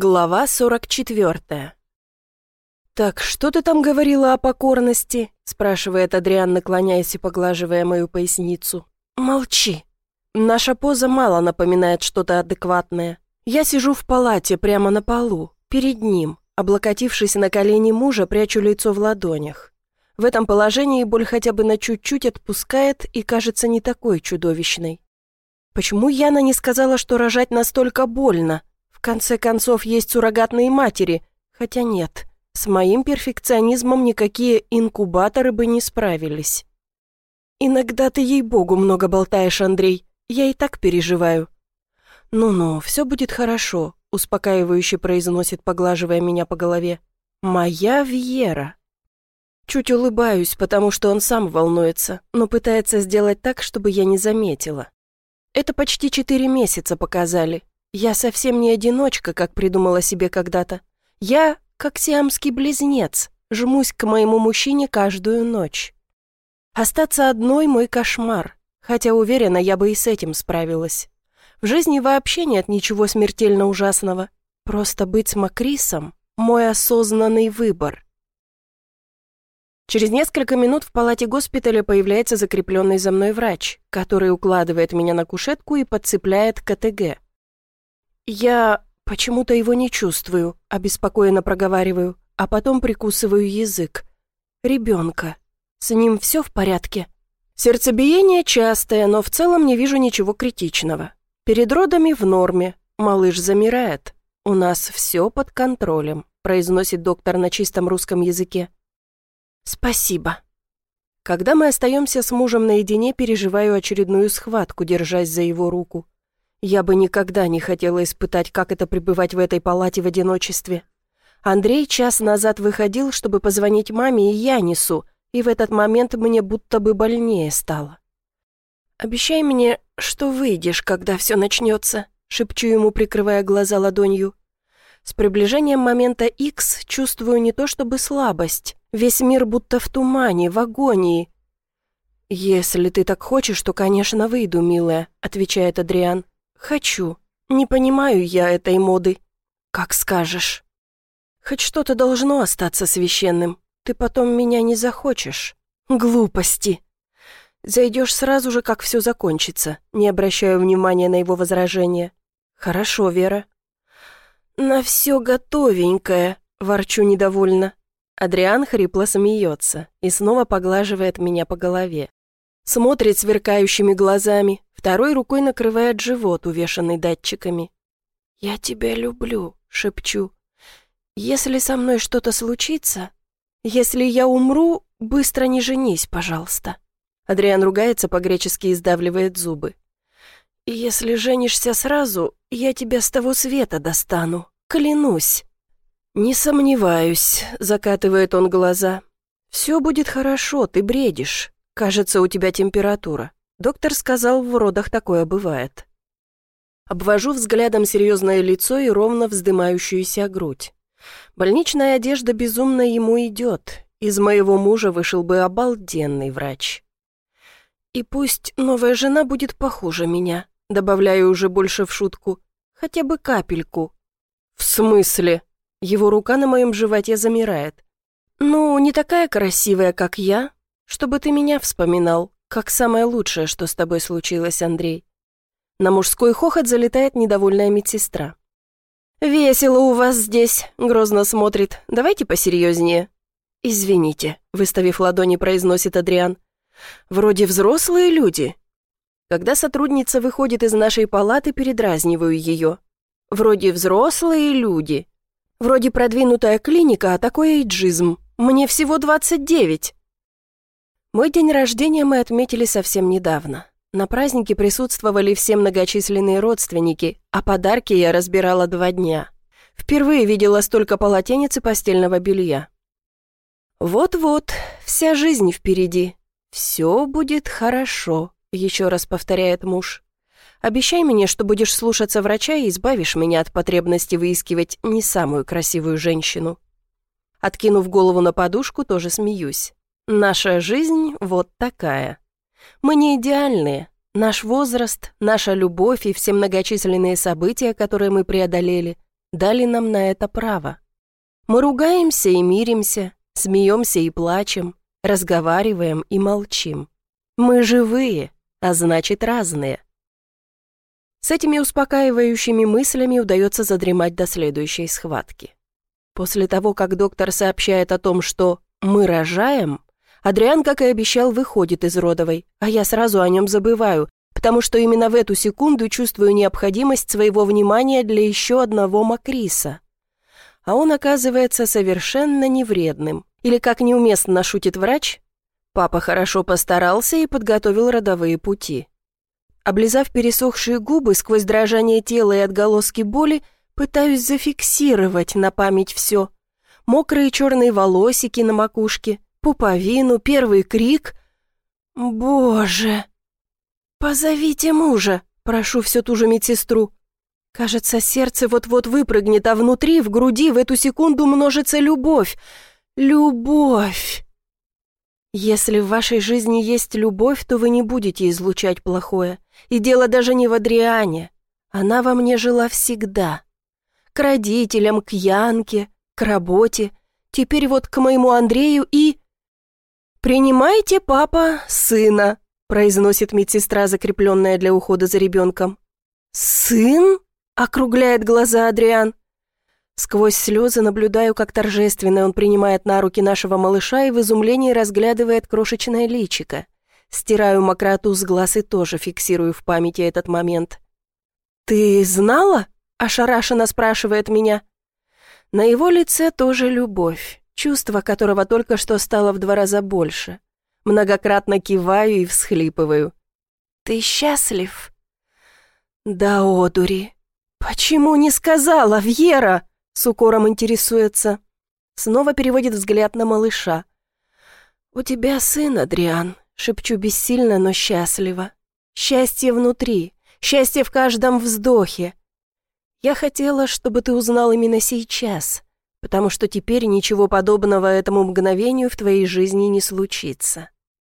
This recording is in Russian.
Глава 44 «Так, что ты там говорила о покорности?» спрашивает Адриан, наклоняясь и поглаживая мою поясницу. «Молчи. Наша поза мало напоминает что-то адекватное. Я сижу в палате прямо на полу, перед ним, облокотившись на колени мужа, прячу лицо в ладонях. В этом положении боль хотя бы на чуть-чуть отпускает и кажется не такой чудовищной. Почему Яна не сказала, что рожать настолько больно? В конце концов, есть суррогатные матери, хотя нет. С моим перфекционизмом никакие инкубаторы бы не справились. Иногда ты, ей-богу, много болтаешь, Андрей. Я и так переживаю. Ну-ну, все будет хорошо, успокаивающе произносит, поглаживая меня по голове. Моя Вьера. Чуть улыбаюсь, потому что он сам волнуется, но пытается сделать так, чтобы я не заметила. Это почти четыре месяца показали. Я совсем не одиночка, как придумала себе когда-то. Я как сиамский близнец, жмусь к моему мужчине каждую ночь. Остаться одной — мой кошмар, хотя уверена, я бы и с этим справилась. В жизни вообще нет ничего смертельно ужасного. Просто быть с Макрисом — мой осознанный выбор. Через несколько минут в палате госпиталя появляется закрепленный за мной врач, который укладывает меня на кушетку и подцепляет КТГ. Я «Почему-то его не чувствую», — обеспокоенно проговариваю, а потом прикусываю язык. «Ребенка. С ним все в порядке?» Сердцебиение частое, но в целом не вижу ничего критичного. Перед родами в норме. Малыш замирает. У нас все под контролем, произносит доктор на чистом русском языке. Спасибо. Когда мы остаемся с мужем наедине, переживаю очередную схватку, держась за его руку. Я бы никогда не хотела испытать, как это пребывать в этой палате в одиночестве. Андрей час назад выходил, чтобы позвонить маме и Янису, и в этот момент мне будто бы больнее стало. «Обещай мне, что выйдешь, когда все начнется», — шепчу ему, прикрывая глаза ладонью. С приближением момента X чувствую не то чтобы слабость, весь мир будто в тумане, в агонии. «Если ты так хочешь, то, конечно, выйду, милая», — отвечает Адриан. «Хочу. Не понимаю я этой моды. Как скажешь. Хоть что-то должно остаться священным. Ты потом меня не захочешь. Глупости. Зайдешь сразу же, как все закончится, не обращаю внимания на его возражения. Хорошо, Вера. На все готовенькое, ворчу недовольно. Адриан хрипло смеется и снова поглаживает меня по голове. Смотрит сверкающими глазами, второй рукой накрывает живот, увешанный датчиками. «Я тебя люблю», — шепчу. «Если со мной что-то случится, если я умру, быстро не женись, пожалуйста». Адриан ругается по-гречески и сдавливает зубы. «Если женишься сразу, я тебя с того света достану, клянусь». «Не сомневаюсь», — закатывает он глаза. «Все будет хорошо, ты бредишь. «Кажется, у тебя температура. Доктор сказал, в родах такое бывает». Обвожу взглядом серьезное лицо и ровно вздымающуюся грудь. Больничная одежда безумно ему идет. Из моего мужа вышел бы обалденный врач. И пусть новая жена будет похуже меня, добавляю уже больше в шутку, хотя бы капельку. В смысле? Его рука на моем животе замирает. Ну, не такая красивая, как я, чтобы ты меня вспоминал, как самое лучшее, что с тобой случилось, Андрей. На мужской хохот залетает недовольная медсестра. «Весело у вас здесь», — грозно смотрит. «Давайте посерьезнее». «Извините», — выставив ладони, произносит Адриан. «Вроде взрослые люди». Когда сотрудница выходит из нашей палаты, передразниваю ее. «Вроде взрослые люди». «Вроде продвинутая клиника, а такой эйджизм. Мне всего двадцать девять». Мой день рождения мы отметили совсем недавно. На празднике присутствовали все многочисленные родственники, а подарки я разбирала два дня. Впервые видела столько полотенец и постельного белья. «Вот-вот, вся жизнь впереди. Все будет хорошо», — еще раз повторяет муж. «Обещай мне, что будешь слушаться врача и избавишь меня от потребности выискивать не самую красивую женщину». Откинув голову на подушку, тоже смеюсь. Наша жизнь вот такая. Мы не идеальные. Наш возраст, наша любовь и все многочисленные события, которые мы преодолели, дали нам на это право. Мы ругаемся и миримся, смеемся и плачем, разговариваем и молчим. Мы живые, а значит разные. С этими успокаивающими мыслями удается задремать до следующей схватки. После того, как доктор сообщает о том, что «мы рожаем», Адриан, как и обещал, выходит из родовой, а я сразу о нем забываю, потому что именно в эту секунду чувствую необходимость своего внимания для еще одного Макриса. А он оказывается совершенно невредным. Или, как неуместно шутит врач, папа хорошо постарался и подготовил родовые пути. Облизав пересохшие губы сквозь дрожание тела и отголоски боли, пытаюсь зафиксировать на память все. Мокрые черные волосики на макушке, пуповину, первый крик. «Боже!» «Позовите мужа!» — прошу всю ту же медсестру. Кажется, сердце вот-вот выпрыгнет, а внутри, в груди, в эту секунду множится любовь. Любовь! Если в вашей жизни есть любовь, то вы не будете излучать плохое. И дело даже не в Адриане. Она во мне жила всегда. К родителям, к Янке, к работе. Теперь вот к моему Андрею и... «Принимайте, папа, сына», произносит медсестра, закрепленная для ухода за ребенком. «Сын?» — округляет глаза Адриан. Сквозь слезы наблюдаю, как торжественно он принимает на руки нашего малыша и в изумлении разглядывает крошечное личико. Стираю мокроту с глаз и тоже фиксирую в памяти этот момент. «Ты знала?» — ошарашенно спрашивает меня. На его лице тоже любовь, чувство которого только что стало в два раза больше. Многократно киваю и всхлипываю. «Ты счастлив?» «Да, одури. Почему не сказала, Вьера?» С укором интересуется. Снова переводит взгляд на малыша. «У тебя сын, Адриан», — шепчу бессильно, но счастливо. «Счастье внутри, счастье в каждом вздохе. Я хотела, чтобы ты узнал именно сейчас, потому что теперь ничего подобного этому мгновению в твоей жизни не случится».